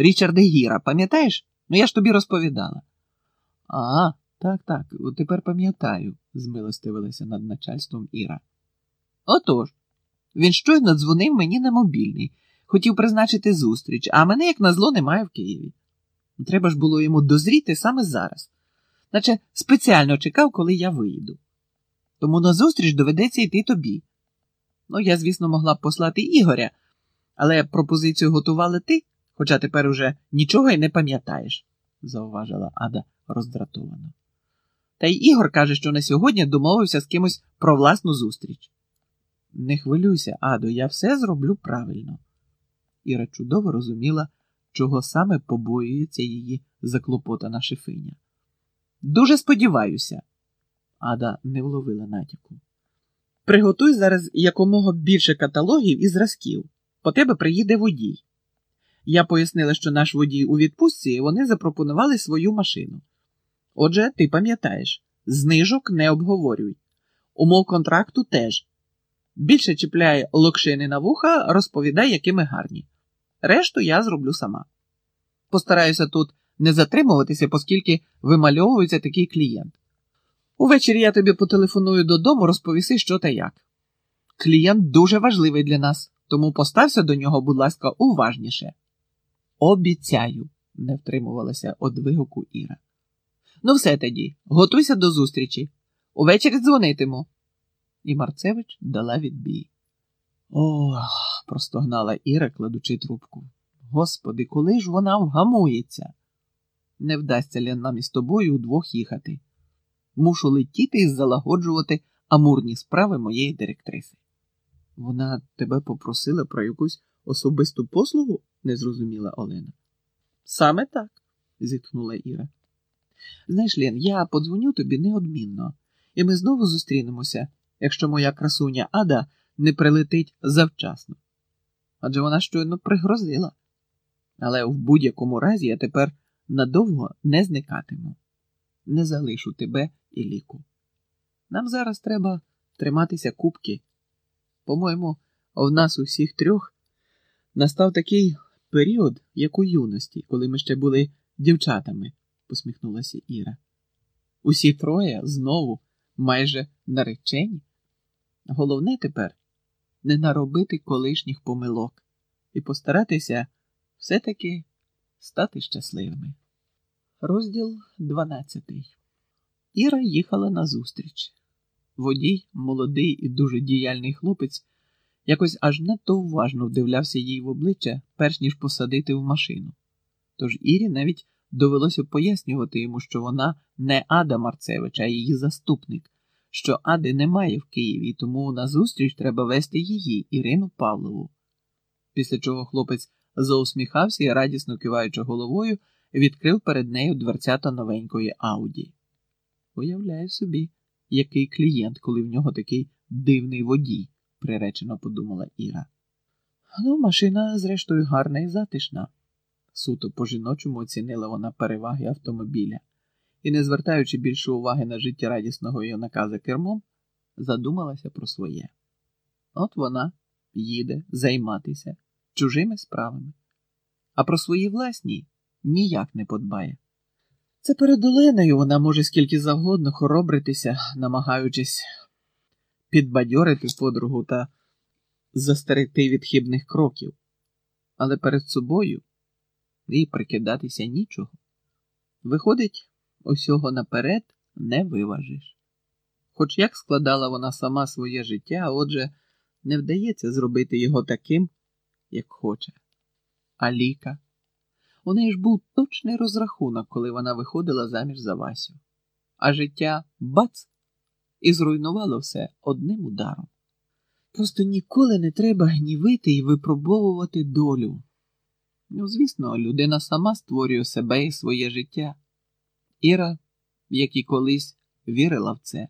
Річарда Гіра, пам'ятаєш? Ну я ж тобі розповідала. А, так, так, тепер пам'ятаю, змилостивилася над начальством Іра. Отож, він щойно дзвонив мені на мобільний, хотів призначити зустріч, а мене, як назло, немає в Києві. Треба ж було йому дозріти саме зараз, наче спеціально чекав, коли я виїду. Тому на зустріч доведеться йти тобі. Ну, я, звісно, могла б послати Ігоря, але пропозицію готували ти, хоча тепер уже нічого й не пам'ятаєш, зауважила Ада роздратовано. Та й Ігор каже, що на сьогодні домовився з кимось про власну зустріч. Не хвилюйся, Адо, я все зроблю правильно. Іра чудово розуміла, чого саме побоюється її заклопотана шифиня. Дуже сподіваюся, Ада не вловила натяку. Приготуй зараз якомога більше каталогів і зразків. По тебе приїде водій. Я пояснила, що наш водій у відпустці, і вони запропонували свою машину. Отже, ти пам'ятаєш, знижок не обговорюй. Умов контракту теж. Більше чіпляй локшини на вуха, розповідай, якими гарні. Решту я зроблю сама. Постараюся тут не затримуватися, оскільки вимальовується такий клієнт. Увечері я тобі потелефоную додому, розповіси, що та як. Клієнт дуже важливий для нас, тому постався до нього, будь ласка, уважніше. Обіцяю, не втримувалася од вигуку Іра. Ну, все тоді, готуйся до зустрічі. Увечері дзвонитиму. І Марцевич дала відбій. Ох, простогнала Іра, кладучи трубку. Господи, коли ж вона вгамується? Не вдасться ли нам із тобою удвох їхати. Мушу летіти і залагоджувати амурні справи моєї директриси. Вона тебе попросила про якусь особисту послугу? не зрозуміла Олена. Саме так, зітхнула Іра. Знаєш, Лен, я подзвоню тобі неодмінно, і ми знову зустрінемося, якщо моя красуня Ада не прилетить завчасно. Адже вона щойно пригрозила. Але в будь-якому разі я тепер надовго не зникатиму, не залишу тебе і ліку. Нам зараз треба триматися кубки. По-моєму, в нас усіх трьох настав такий період, як у юності, коли ми ще були дівчатами, посміхнулася Іра. Усі троє знову майже наречені. Головне тепер не наробити колишніх помилок і постаратися все-таки стати щасливими. Розділ 12 Іра їхала назустріч. Водій, молодий і дуже діяльний хлопець, якось аж надто уважно вдивлявся їй в обличчя, перш ніж посадити в машину. Тож Ірі навіть довелося пояснювати йому, що вона не Ада Марцевич, а її заступник, що Ади немає в Києві, тому назустріч треба вести її, Ірину Павлову. Після чого хлопець заусміхався і, радісно киваючи головою, відкрив перед нею дверцята новенької Ауді. Уявляю собі, який клієнт, коли в нього такий дивний водій, приречено подумала Іра. Ну, машина, зрештою, гарна і затишна. Суто по жіночому оцінила вона переваги автомобіля і, не звертаючи більше уваги на життєрадісного юнака за кермом, задумалася про своє. От вона їде займатися чужими справами, а про свої власні ніяк не подбає. Це перед Оленою вона може скільки завгодно хоробритися, намагаючись підбадьорити подругу та застерегти від хибних кроків, але перед собою і прикидатися нічого. Виходить, усього наперед не виважиш. Хоч як складала вона сама своє життя, отже, не вдається зробити його таким, як хоче. А ліка. У неї ж був точний розрахунок, коли вона виходила заміж за Васю. А життя бац і зруйнувало все одним ударом. Просто ніколи не треба гнівити і випробовувати долю. Ну, звісно, людина сама створює себе і своє життя. Іра, як і колись, вірила в це,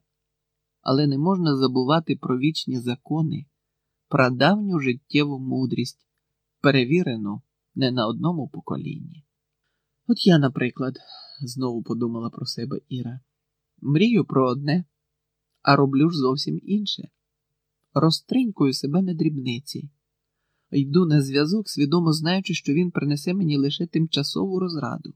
але не можна забувати про вічні закони, про давню життєву мудрість, перевірену не на одному поколінні. От я, наприклад, знову подумала про себе Іра, мрію про одне, а роблю ж зовсім інше. Розтринькую себе на дрібниці, йду на зв'язок, свідомо знаючи, що він принесе мені лише тимчасову розраду.